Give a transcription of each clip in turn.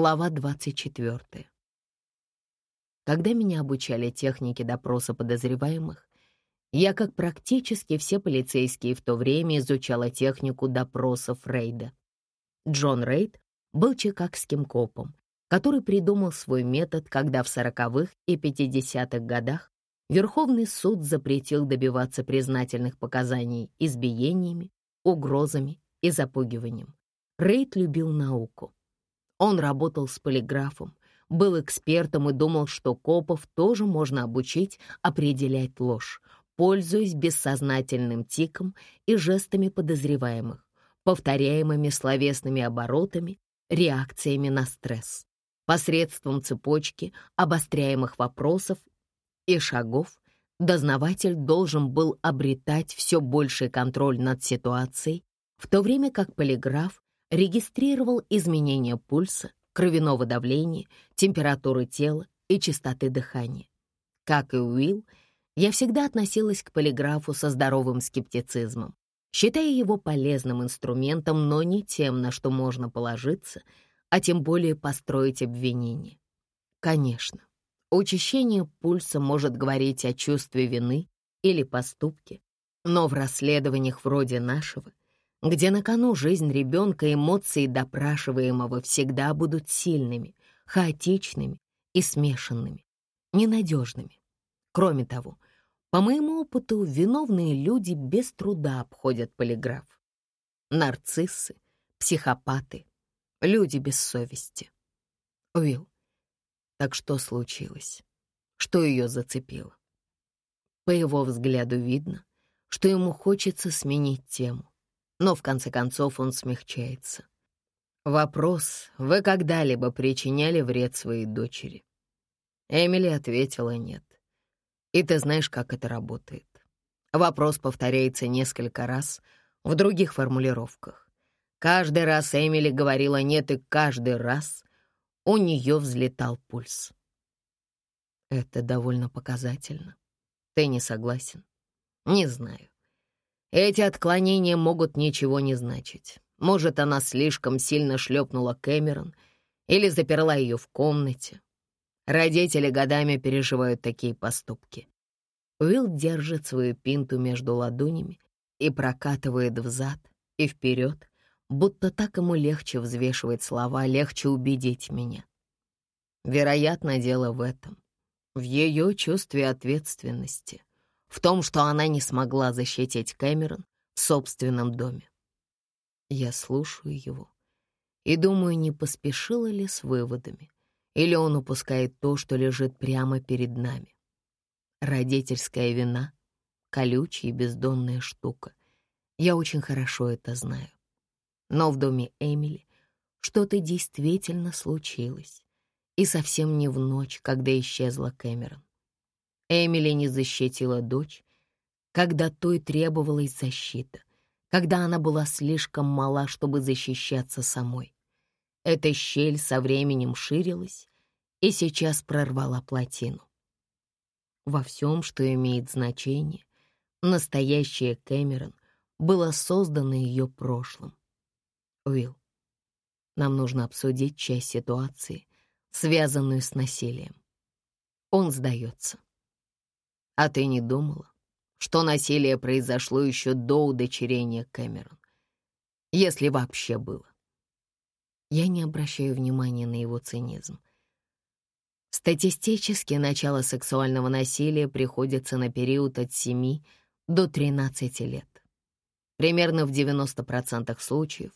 Глава 24. Когда меня обучали технике допроса подозреваемых, я, как практически все полицейские в то время, изучала технику допросов Рейда. Джон Рейд был чикагским копом, который придумал свой метод, когда в сороковых и пятидесятых годах Верховный суд запретил добиваться признательных показаний избиениями, угрозами и запугиванием. Рейд любил науку. Он работал с полиграфом, был экспертом и думал, что копов тоже можно обучить определять ложь, пользуясь бессознательным тиком и жестами подозреваемых, повторяемыми словесными оборотами, реакциями на стресс, посредством цепочки обостряемых вопросов и шагов, дознаватель должен был обретать все больший контроль над ситуацией, в то время как полиграф регистрировал изменения пульса, кровяного давления, температуры тела и частоты дыхания. Как и Уилл, я всегда относилась к полиграфу со здоровым скептицизмом, считая его полезным инструментом, но не тем, на что можно положиться, а тем более построить обвинение. Конечно, учащение пульса может говорить о чувстве вины или поступке, но в расследованиях вроде нашего где на кону жизнь ребенка, эмоции допрашиваемого всегда будут сильными, хаотичными и смешанными, ненадежными. Кроме того, по моему опыту, виновные люди без труда обходят полиграф. Нарциссы, психопаты, люди без совести. Уилл, так что случилось? Что ее зацепило? По его взгляду видно, что ему хочется сменить тему но в конце концов он смягчается. Вопрос, вы когда-либо причиняли вред своей дочери? Эмили ответила нет. И ты знаешь, как это работает. Вопрос повторяется несколько раз в других формулировках. Каждый раз Эмили говорила нет, и каждый раз у нее взлетал пульс. Это довольно показательно. Ты не согласен? Не знаю. Эти отклонения могут ничего не значить. Может, она слишком сильно шлепнула Кэмерон или заперла ее в комнате. Родители годами переживают такие поступки. Уилл держит свою пинту между ладонями и прокатывает взад и вперед, будто так ему легче взвешивать слова, легче убедить меня. Вероятно, дело в этом, в ее чувстве ответственности в том, что она не смогла защитить Кэмерон в собственном доме. Я слушаю его и думаю, не поспешила ли с выводами, или он упускает то, что лежит прямо перед нами. Родительская вина — колючая и бездонная штука. Я очень хорошо это знаю. Но в доме Эмили что-то действительно случилось, и совсем не в ночь, когда исчезла Кэмерон. Эмили не защитила дочь, когда той требовалась защита, когда она была слишком мала, чтобы защищаться самой. Эта щель со временем ширилась и сейчас прорвала плотину. Во всем, что имеет значение, настоящее Кэмерон было создано ее прошлым. Уилл, нам нужно обсудить часть ситуации, связанную с насилием. Он сдается. А ты не думала, что насилие произошло еще до удочерения Кэмерон? Если вообще было. Я не обращаю внимания на его цинизм. Статистически начало сексуального насилия приходится на период от 7 до 13 лет. Примерно в 90% случаев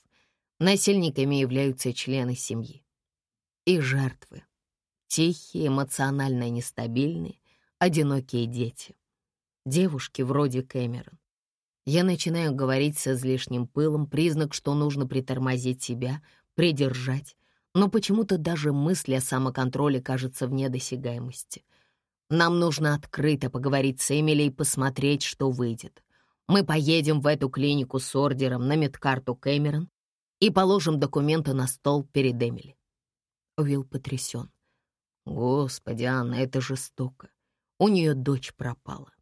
насильниками являются члены семьи. И жертвы — тихие, эмоционально нестабильные, одинокие дети. Девушки вроде Кэмерон. Я начинаю говорить с излишним пылом, признак, что нужно притормозить себя, придержать, но почему-то даже мысли о самоконтроле кажутся вне досягаемости. Нам нужно открыто поговорить с Эмили и посмотреть, что выйдет. Мы поедем в эту клинику с ордером на медкарту Кэмерон и положим документы на стол перед Эмили. Уилл потрясен. Господи, Анна, это жестоко у нее дочь пропала.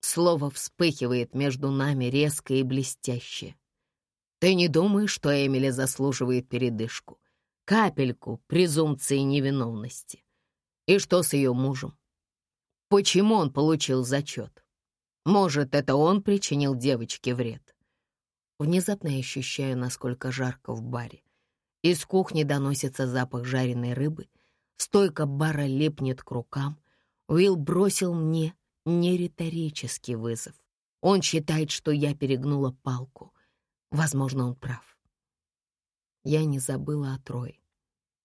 Слово вспыхивает между нами резко и блестяще. Ты не думаешь, что Эмили заслуживает передышку? капельку презумпции невиновности. И что с ее мужем? Почему он получил зачет? Может, это он причинил девочке вред? Внезапно я ощущаю, насколько жарко в баре. Из кухни доносится запах жареной рыбы, стойка бара лепнет к рукам. Уилл бросил мне не риторический вызов. Он считает, что я перегнула палку. Возможно, он прав. Я не забыла о Трое.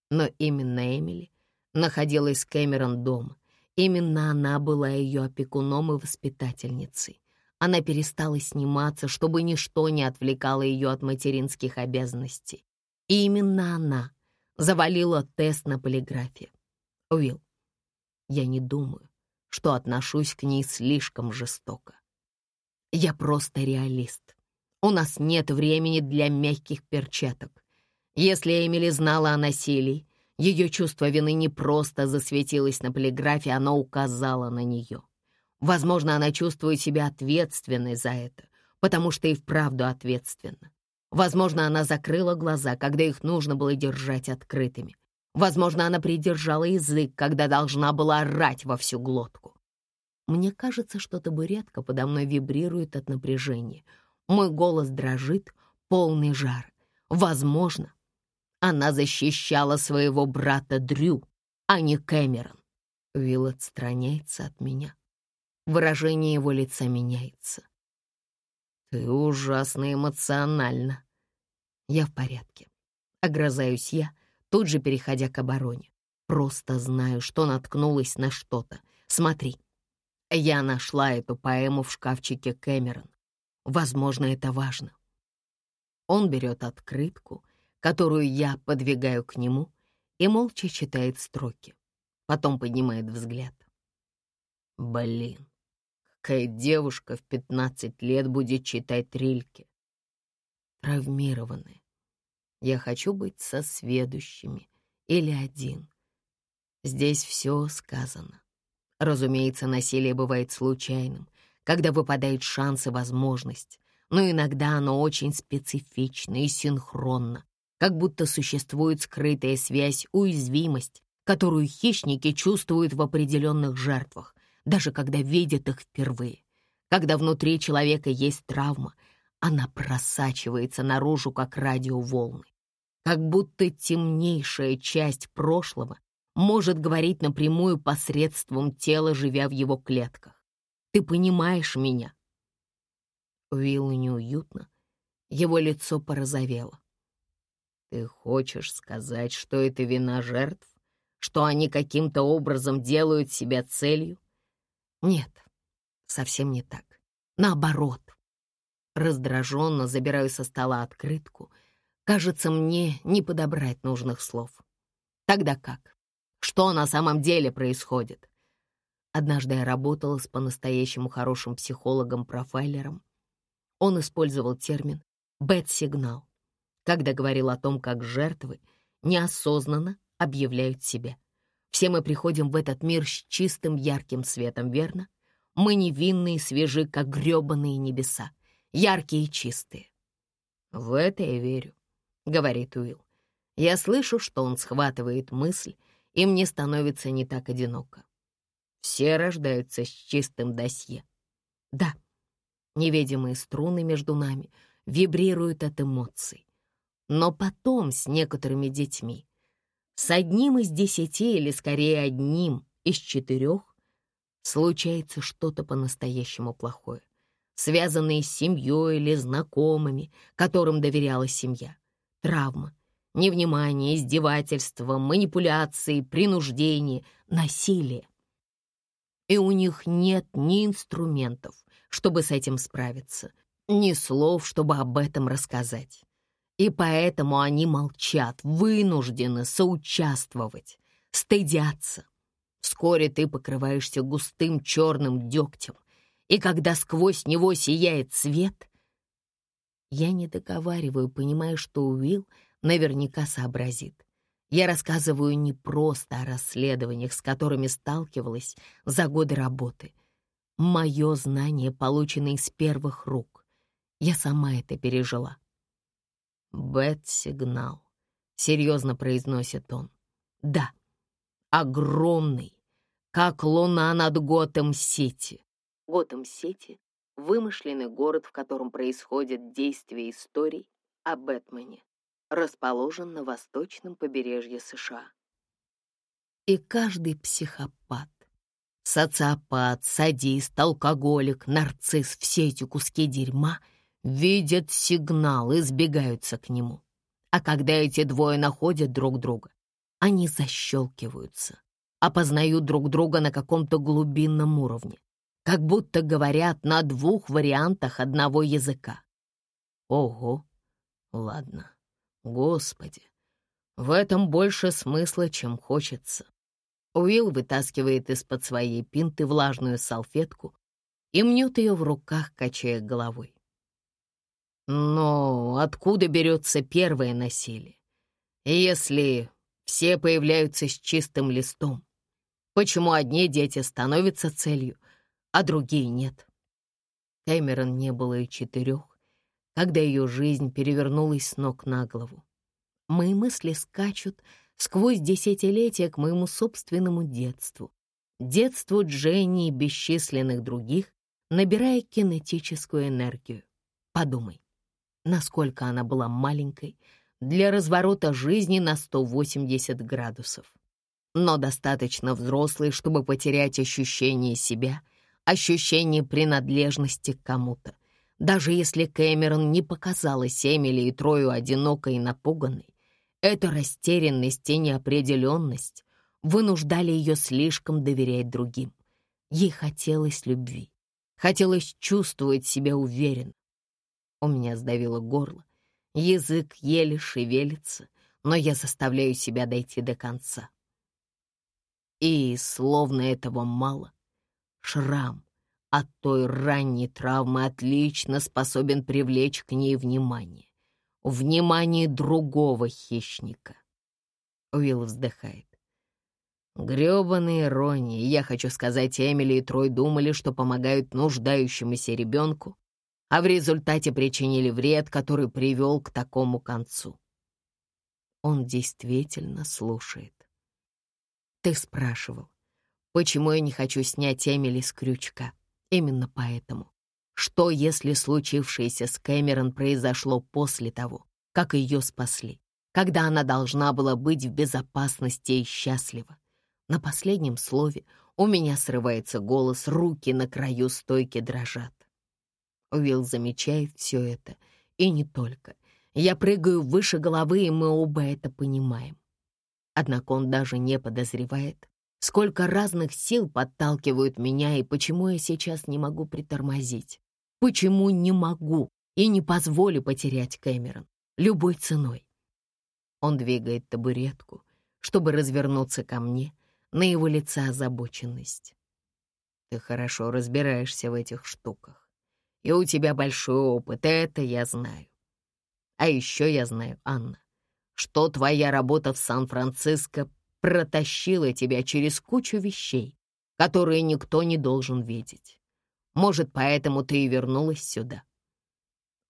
Но именно Эмили находилась Кэмерон дома. Именно она была ее опекуном и воспитательницей. Она перестала сниматься, чтобы ничто не отвлекало ее от материнских обязанностей. И именно она завалила тест на полиграфе. Уилл, я не думаю, что отношусь к ней слишком жестоко. Я просто реалист. У нас нет времени для мягких перчаток. Если Эмили знала о насилии, ее чувство вины не просто засветилось на полиграфе, оно указало на нее. Возможно, она чувствует себя ответственной за это, потому что и вправду ответственна. Возможно, она закрыла глаза, когда их нужно было держать открытыми. Возможно, она придержала язык, когда должна была орать во всю глотку. Мне кажется, что табуретка подо мной вибрирует от напряжения. Мой голос дрожит, полный жар. Возможно, она защищала своего брата Дрю, а не Кэмерон. Вилл отстраняется от меня. Выражение его лица меняется. «Ты ужасно эмоциональна». «Я в порядке». Огрызаюсь я, тут же переходя к обороне. Просто знаю, что наткнулась на что-то. Смотри. Я нашла эту поэму в шкафчике Кэмерон. Возможно, это важно. Он берет открытку, которую я подвигаю к нему, и молча читает строки. Потом поднимает взгляд. Блин, какая девушка в 15 лет будет читать Рильке? Травмированная. Я хочу быть со сведущими или один. Здесь все сказано. Разумеется, насилие бывает случайным, когда выпадает шанс и возможность, но иногда оно очень специфично и синхронно, как будто существует скрытая связь, уязвимость, которую хищники чувствуют в определенных жертвах, даже когда видят их впервые. Когда внутри человека есть травма, она просачивается наружу, как радиоволны. Как будто темнейшая часть прошлого может говорить напрямую посредством тела, живя в его клетках. Ты понимаешь меня?» Уиллу неуютно. Его лицо порозовело. «Ты хочешь сказать, что это вина жертв? Что они каким-то образом делают себя целью?» Нет, совсем не так. Наоборот. Раздраженно забираю со стола открытку. Кажется, мне не подобрать нужных слов. Тогда как? Что на самом деле происходит? Однажды я работала с по-настоящему хорошим психологом-профайлером. Он использовал термин «бэт-сигнал», когда говорил о том, как жертвы неосознанно объявляют себя. Все мы приходим в этот мир с чистым ярким светом, верно? Мы невинные, свежи, как грёбаные небеса, яркие и чистые. В это я верю, — говорит Уилл. Я слышу, что он схватывает мысль, и мне становится не так одиноко. Все рождаются с чистым досье. Да, невидимые струны между нами вибрируют от эмоций. Но потом с некоторыми детьми с одним из десяти или скорее одним из четырех случается что-то по-настоящему плохое, связанное с семьей или знакомыми, которым доверяла семья. Травма, невнимание, издевательство, манипуляции, принуждение, насилие. И у них нет ни инструментов, чтобы с этим справиться, ни слов, чтобы об этом рассказать. И поэтому они молчат, вынуждены соучаствовать, стыдятся. Вскоре ты покрываешься густым черным дегтем, и когда сквозь него сияет свет... Я не договариваю, понимая, что Уилл наверняка сообразит. Я рассказываю не просто о расследованиях, с которыми сталкивалась за годы работы. Мое знание получено из первых рук. Я сама это пережила. Бет-сигнал. серьезно произносит он. Да, огромный, как луна над Готэм-Сити. Готэм-Сити — вымышленный город, в котором происходит действие историй о Бэтмене, расположен на восточном побережье США. И каждый психопат, социопат, садист, алкоголик, нарцисс, все эти куски дерьма видят сигнал и сбегаются к нему. А когда эти двое находят друг друга, они защелкиваются, опознают друг друга на каком-то глубинном уровне, как будто говорят на двух вариантах одного языка. Ого, ладно, господи, в этом больше смысла, чем хочется. Уилл вытаскивает из-под своей пинты влажную салфетку и мнет ее в руках, качая головой. Но откуда берется первое насилие? Если все появляются с чистым листом, почему одни дети становятся целью, а другие нет? Кэмерон не было и четырех, когда ее жизнь перевернулась с ног на голову. Мои мысли скачут сквозь десятилетия к моему собственному детству, детству Дженни и бесчисленных других, набирая кинетическую энергию. Подумай, насколько она была маленькой для разворота жизни на 180 градусов, но достаточно взрослой, чтобы потерять ощущение себя, ощущение принадлежности к кому-то. Даже если Кэмерон не показалась Эмили и Трою одинокой и напуганной, эта растерянность и неопределенность вынуждали ее слишком доверять другим. Ей хотелось любви, хотелось чувствовать себя уверенно, у меня сдавило горло, язык еле шевелится, но я заставляю себя дойти до конца. И, словно этого мало, шрам от той ранней травмы отлично способен привлечь к ней внимание. Внимание другого хищника. Уилл вздыхает. Грёбаная ирония. Я хочу сказать, Эмили и Трой думали, что помогают нуждающемуся ребенку, а в результате причинили вред, который привел к такому концу. Он действительно слушает. Ты спрашивал, почему я не хочу снять Эмили с крючка? Именно поэтому. Что, если случившееся с Кэмерон произошло после того, как ее спасли, когда она должна была быть в безопасности и счастлива? На последнем слове у меня срывается голос, руки на краю стойки дрожат. Уилл замечает все это. И не только. Я прыгаю выше головы, и мы оба это понимаем. Однако он даже не подозревает, сколько разных сил подталкивают меня и почему я сейчас не могу притормозить. Почему не могу и не позволю потерять Кэмерон любой ценой. Он двигает табуретку, чтобы развернуться ко мне, на его лице озабоченность. Ты хорошо разбираешься в этих штуках и у тебя большой опыт, это я знаю. А еще я знаю, Анна, что твоя работа в Сан-Франциско протащила тебя через кучу вещей, которые никто не должен видеть. Может, поэтому ты и вернулась сюда.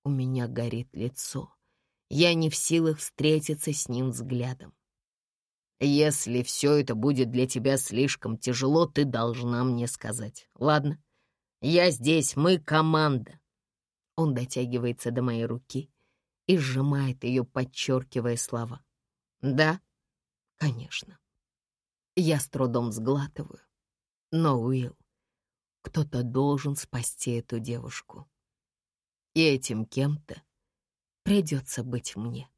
У меня горит лицо. Я не в силах встретиться с ним взглядом. Если все это будет для тебя слишком тяжело, ты должна мне сказать, ладно? Я здесь, мы команда. Он дотягивается до моей руки и сжимает ее, подчеркивая слова. Да, конечно. Я с трудом сглатываю. Но, Уилл, кто-то должен спасти эту девушку. И этим кем-то придется быть мне.